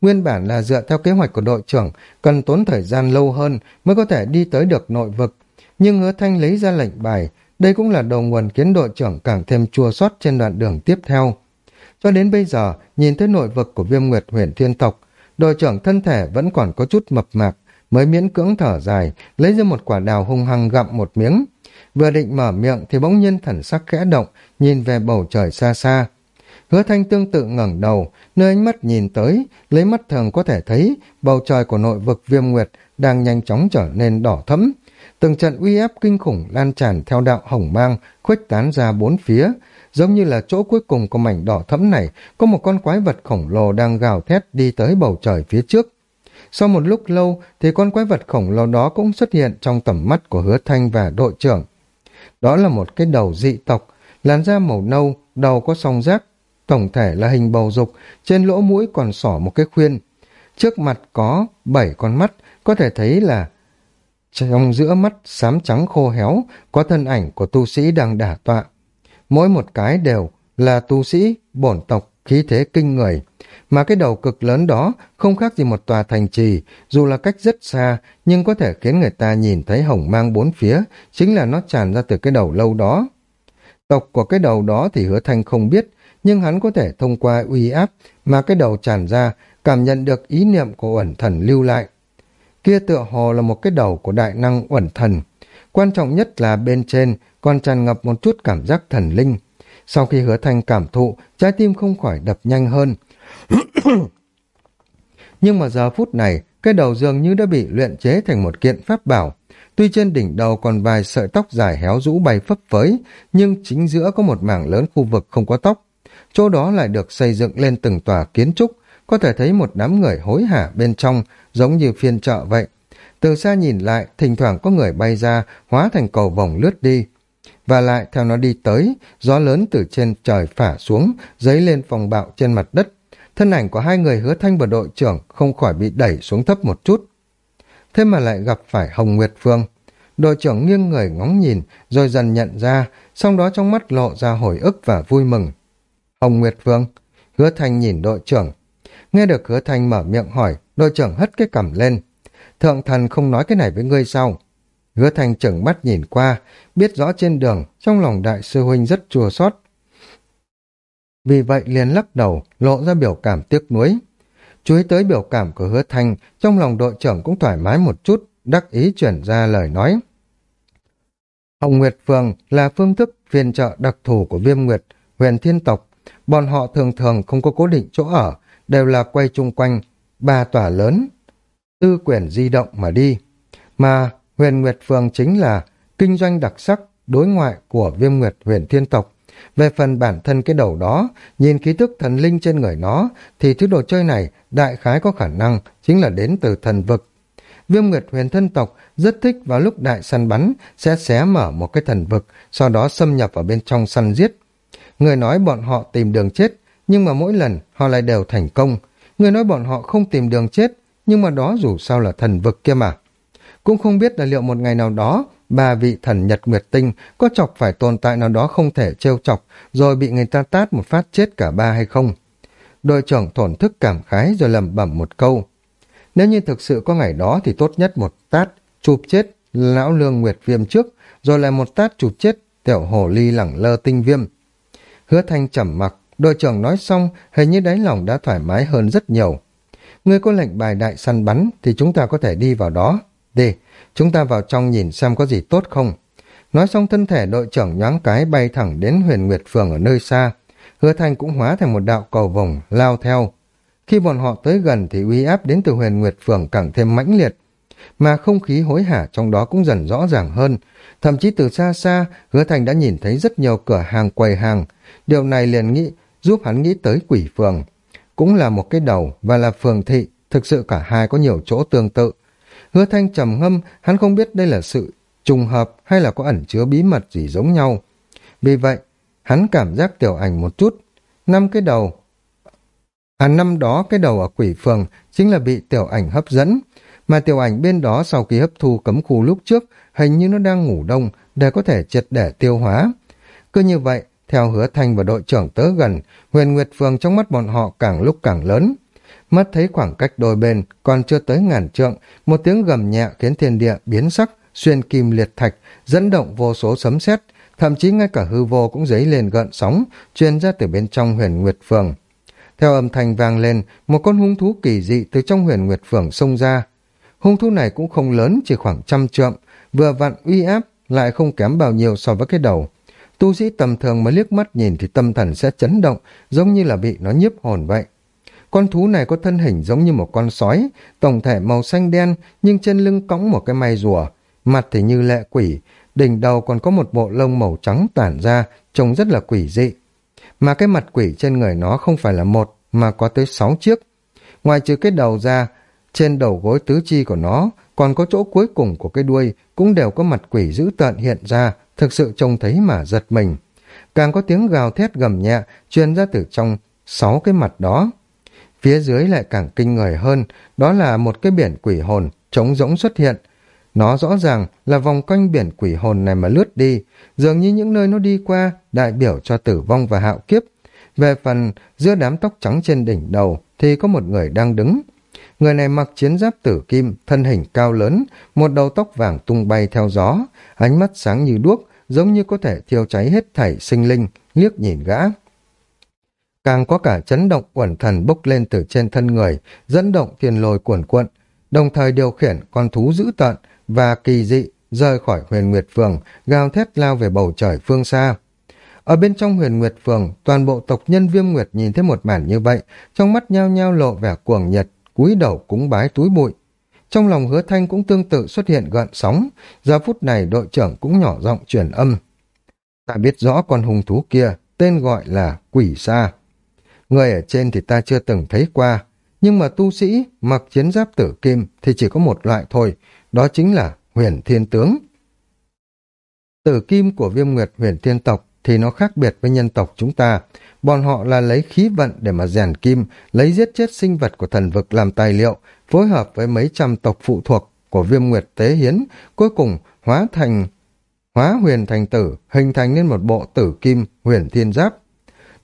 Nguyên bản là dựa theo kế hoạch của đội trưởng, cần tốn thời gian lâu hơn mới có thể đi tới được nội vực. Nhưng hứa thanh lấy ra lệnh bài, đây cũng là đầu nguồn khiến đội trưởng càng thêm chua xót trên đoạn đường tiếp theo. Cho đến bây giờ, nhìn thấy nội vực của viêm nguyệt huyền thiên tộc, đội trưởng thân thể vẫn còn có chút mập mạp, mới miễn cưỡng thở dài, lấy ra một quả đào hung hăng gặm một miếng. Vừa định mở miệng thì bỗng nhiên thần sắc khẽ động, nhìn về bầu trời xa xa. Hứa thanh tương tự ngẩng đầu, nơi ánh mắt nhìn tới, lấy mắt thường có thể thấy bầu trời của nội vực viêm nguyệt đang nhanh chóng trở nên đỏ thẫm. Từng trận uy áp kinh khủng lan tràn theo đạo hồng mang, khuếch tán ra bốn phía, giống như là chỗ cuối cùng của mảnh đỏ thẫm này có một con quái vật khổng lồ đang gào thét đi tới bầu trời phía trước. Sau một lúc lâu thì con quái vật khổng lồ đó cũng xuất hiện trong tầm mắt của hứa thanh và đội trưởng. Đó là một cái đầu dị tộc, làn da màu nâu, đầu có song rác, tổng thể là hình bầu dục, trên lỗ mũi còn sỏ một cái khuyên. Trước mặt có bảy con mắt, có thể thấy là trong giữa mắt xám trắng khô héo, có thân ảnh của tu sĩ đang đả tọa. Mỗi một cái đều là tu sĩ, bổn tộc, khí thế kinh người. Mà cái đầu cực lớn đó không khác gì một tòa thành trì, dù là cách rất xa, nhưng có thể khiến người ta nhìn thấy hồng mang bốn phía, chính là nó tràn ra từ cái đầu lâu đó. Tộc của cái đầu đó thì hứa thanh không biết, nhưng hắn có thể thông qua uy áp mà cái đầu tràn ra, cảm nhận được ý niệm của uẩn thần lưu lại. Kia tựa hồ là một cái đầu của đại năng uẩn thần. Quan trọng nhất là bên trên còn tràn ngập một chút cảm giác thần linh. Sau khi hứa thanh cảm thụ, trái tim không khỏi đập nhanh hơn. Nhưng mà giờ phút này, cái đầu dường như đã bị luyện chế thành một kiện pháp bảo. Tuy trên đỉnh đầu còn vài sợi tóc dài héo rũ bay phấp phới, nhưng chính giữa có một mảng lớn khu vực không có tóc. Chỗ đó lại được xây dựng lên từng tòa kiến trúc, có thể thấy một đám người hối hả bên trong, giống như phiên chợ vậy. Từ xa nhìn lại, thỉnh thoảng có người bay ra, hóa thành cầu vòng lướt đi. Và lại, theo nó đi tới, gió lớn từ trên trời phả xuống, dấy lên phòng bạo trên mặt đất. Thân ảnh của hai người hứa thanh và đội trưởng không khỏi bị đẩy xuống thấp một chút. Thế mà lại gặp phải Hồng Nguyệt Phương. Đội trưởng nghiêng người ngóng nhìn, rồi dần nhận ra, sau đó trong mắt lộ ra hồi ức và vui mừng. Hồng Nguyệt Phương, hứa thanh nhìn đội trưởng. Nghe được hứa thanh mở miệng hỏi, đội trưởng hất cái cằm lên. Thượng thần không nói cái này với ngươi sao? Hứa thanh chừng mắt nhìn qua, biết rõ trên đường, trong lòng đại sư huynh rất chua xót. Vì vậy liền lắc đầu, lộ ra biểu cảm tiếc nuối. Chú ý tới biểu cảm của hứa thanh, trong lòng đội trưởng cũng thoải mái một chút, đắc ý chuyển ra lời nói. Hồng Nguyệt Phường là phương thức phiên trợ đặc thù của viêm nguyệt, huyền thiên tộc. Bọn họ thường thường không có cố định chỗ ở, đều là quay chung quanh, ba tòa lớn, tư quyển di động mà đi. Mà huyền nguyệt phường chính là kinh doanh đặc sắc đối ngoại của viêm nguyệt huyền thiên tộc. Về phần bản thân cái đầu đó, nhìn ký thức thần linh trên người nó, thì thứ đồ chơi này đại khái có khả năng chính là đến từ thần vực. Viêm Nguyệt huyền thân tộc rất thích vào lúc đại săn bắn sẽ xé mở một cái thần vực, sau đó xâm nhập vào bên trong săn giết. Người nói bọn họ tìm đường chết, nhưng mà mỗi lần họ lại đều thành công. Người nói bọn họ không tìm đường chết, nhưng mà đó dù sao là thần vực kia mà. Cũng không biết là liệu một ngày nào đó, ba vị thần Nhật Nguyệt Tinh có chọc phải tồn tại nào đó không thể trêu chọc, rồi bị người ta tát một phát chết cả ba hay không. Đội trưởng thổn thức cảm khái rồi lẩm bẩm một câu. Nếu như thực sự có ngày đó thì tốt nhất một tát, chụp chết lão lương Nguyệt Viêm trước, rồi lại một tát chụp chết tiểu hồ ly lẳng lơ tinh viêm. Hứa thanh trầm mặc, đội trưởng nói xong, hình như đáy lòng đã thoải mái hơn rất nhiều. Ngươi có lệnh bài đại săn bắn thì chúng ta có thể đi vào đó. Đi, chúng ta vào trong nhìn xem có gì tốt không. Nói xong thân thể đội trưởng nhoáng cái bay thẳng đến huyền nguyệt phường ở nơi xa. Hứa thanh cũng hóa thành một đạo cầu vồng, lao theo. Khi bọn họ tới gần thì uy áp đến từ huyền nguyệt phường càng thêm mãnh liệt. Mà không khí hối hả trong đó cũng dần rõ ràng hơn. Thậm chí từ xa xa, hứa thành đã nhìn thấy rất nhiều cửa hàng quầy hàng. Điều này liền nghĩ giúp hắn nghĩ tới quỷ phường cũng là một cái đầu và là phường thị, thực sự cả hai có nhiều chỗ tương tự. Hứa thanh trầm ngâm, hắn không biết đây là sự trùng hợp hay là có ẩn chứa bí mật gì giống nhau. Vì vậy, hắn cảm giác tiểu ảnh một chút. Năm cái đầu, à năm đó cái đầu ở quỷ phường chính là bị tiểu ảnh hấp dẫn, mà tiểu ảnh bên đó sau khi hấp thu cấm khu lúc trước, hình như nó đang ngủ đông để có thể triệt để tiêu hóa. Cứ như vậy, theo hứa thanh và đội trưởng tớ gần, huyền nguyệt phường trong mắt bọn họ càng lúc càng lớn. Mắt thấy khoảng cách đôi bên còn chưa tới ngàn trượng, một tiếng gầm nhẹ khiến thiên địa biến sắc, xuyên kim liệt thạch, dẫn động vô số sấm sét, thậm chí ngay cả hư vô cũng dấy lên gợn sóng, truyền ra từ bên trong huyền nguyệt phường. Theo âm thanh vang lên, một con hung thú kỳ dị từ trong huyền nguyệt phường xông ra. Hung thú này cũng không lớn, chỉ khoảng trăm trượng, vừa vặn uy áp, lại không kém bao nhiêu so với cái đầu. Tu sĩ tầm thường mà liếc mắt nhìn thì tâm thần sẽ chấn động, giống như là bị nó nhiếp hồn vậy. Con thú này có thân hình giống như một con sói, tổng thể màu xanh đen, nhưng trên lưng cõng một cái may rùa, mặt thì như lệ quỷ, đỉnh đầu còn có một bộ lông màu trắng tản ra, trông rất là quỷ dị. Mà cái mặt quỷ trên người nó không phải là một, mà có tới sáu chiếc. Ngoài trừ cái đầu ra, trên đầu gối tứ chi của nó, còn có chỗ cuối cùng của cái đuôi, cũng đều có mặt quỷ dữ tợn hiện ra, thực sự trông thấy mà giật mình. Càng có tiếng gào thét gầm nhẹ, truyền ra từ trong sáu cái mặt đó. Phía dưới lại càng kinh người hơn, đó là một cái biển quỷ hồn, trống rỗng xuất hiện, nó rõ ràng là vòng quanh biển quỷ hồn này mà lướt đi, dường như những nơi nó đi qua đại biểu cho tử vong và hạo kiếp. Về phần giữa đám tóc trắng trên đỉnh đầu thì có một người đang đứng. Người này mặc chiến giáp tử kim, thân hình cao lớn, một đầu tóc vàng tung bay theo gió, ánh mắt sáng như đuốc, giống như có thể thiêu cháy hết thảy sinh linh, liếc nhìn gã. Càng có cả chấn động quẩn thần bốc lên từ trên thân người, dẫn động thiên lôi cuồn cuộn, đồng thời điều khiển con thú dữ tợn, và kỳ dị rời khỏi huyền nguyệt phường, gào thét lao về bầu trời phương xa. Ở bên trong huyền nguyệt phường, toàn bộ tộc nhân viêm nguyệt nhìn thấy một màn như vậy, trong mắt nhao nhao lộ vẻ cuồng nhiệt, cúi đầu cúng bái túi bụi. Trong lòng hứa thanh cũng tương tự xuất hiện gợn sóng, giờ phút này đội trưởng cũng nhỏ giọng truyền âm. Ta biết rõ con hung thú kia, tên gọi là quỷ sa. Người ở trên thì ta chưa từng thấy qua, nhưng mà tu sĩ mặc chiến giáp tử kim thì chỉ có một loại thôi, đó chính là huyền thiên tướng. Tử kim của viêm nguyệt huyền thiên tộc thì nó khác biệt với nhân tộc chúng ta. Bọn họ là lấy khí vận để mà rèn kim, lấy giết chết sinh vật của thần vực làm tài liệu, phối hợp với mấy trăm tộc phụ thuộc của viêm nguyệt tế hiến, cuối cùng hóa thành hóa huyền thành tử, hình thành nên một bộ tử kim huyền thiên giáp.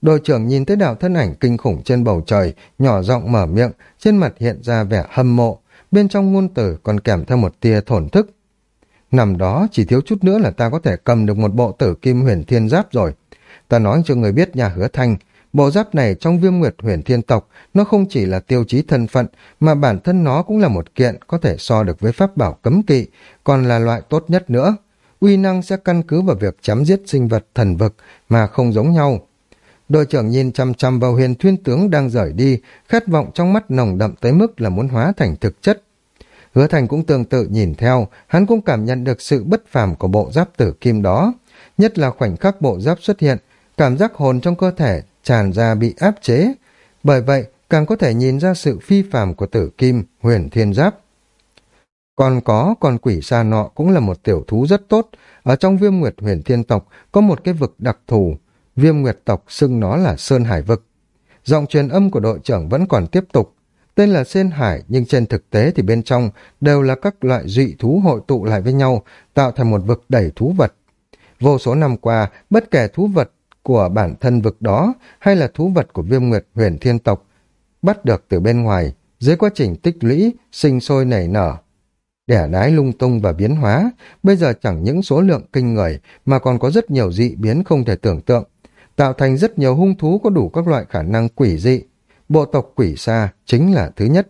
Đội trưởng nhìn thấy đạo thân ảnh kinh khủng trên bầu trời, nhỏ giọng mở miệng, trên mặt hiện ra vẻ hâm mộ, bên trong ngôn tử còn kèm theo một tia thổn thức. Nằm đó chỉ thiếu chút nữa là ta có thể cầm được một bộ tử kim huyền thiên giáp rồi. Ta nói cho người biết nhà hứa thanh, bộ giáp này trong viêm nguyệt huyền thiên tộc, nó không chỉ là tiêu chí thân phận, mà bản thân nó cũng là một kiện có thể so được với pháp bảo cấm kỵ, còn là loại tốt nhất nữa. Uy năng sẽ căn cứ vào việc chấm giết sinh vật thần vực mà không giống nhau. Đội trưởng nhìn chăm chăm vào huyền thuyên tướng đang rời đi, khát vọng trong mắt nồng đậm tới mức là muốn hóa thành thực chất. Hứa Thành cũng tương tự nhìn theo, hắn cũng cảm nhận được sự bất phàm của bộ giáp tử kim đó. Nhất là khoảnh khắc bộ giáp xuất hiện, cảm giác hồn trong cơ thể tràn ra bị áp chế. Bởi vậy, càng có thể nhìn ra sự phi phàm của tử kim, huyền thiên giáp. Còn có con quỷ xa nọ cũng là một tiểu thú rất tốt. Ở trong viêm nguyệt huyền thiên tộc có một cái vực đặc thù, viêm nguyệt tộc xưng nó là Sơn Hải Vực. Giọng truyền âm của đội trưởng vẫn còn tiếp tục. Tên là Sơn Hải nhưng trên thực tế thì bên trong đều là các loại dị thú hội tụ lại với nhau, tạo thành một vực đẩy thú vật. Vô số năm qua, bất kể thú vật của bản thân vực đó hay là thú vật của viêm nguyệt huyền thiên tộc bắt được từ bên ngoài, dưới quá trình tích lũy, sinh sôi nảy nở, đẻ đái lung tung và biến hóa, bây giờ chẳng những số lượng kinh người mà còn có rất nhiều dị biến không thể tưởng tượng tạo thành rất nhiều hung thú có đủ các loại khả năng quỷ dị. Bộ tộc quỷ xa chính là thứ nhất.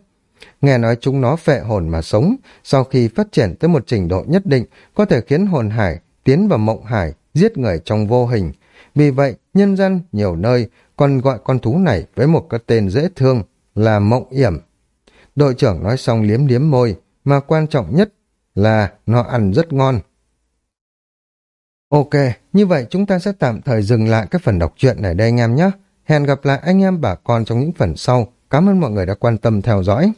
Nghe nói chúng nó phệ hồn mà sống, sau khi phát triển tới một trình độ nhất định, có thể khiến hồn hải tiến vào mộng hải, giết người trong vô hình. Vì vậy, nhân dân nhiều nơi còn gọi con thú này với một cái tên dễ thương là mộng yểm. Đội trưởng nói xong liếm liếm môi, mà quan trọng nhất là nó ăn rất ngon. Ok, như vậy chúng ta sẽ tạm thời dừng lại cái phần đọc truyện này đây anh em nhé. Hẹn gặp lại anh em bà con trong những phần sau. Cảm ơn mọi người đã quan tâm theo dõi.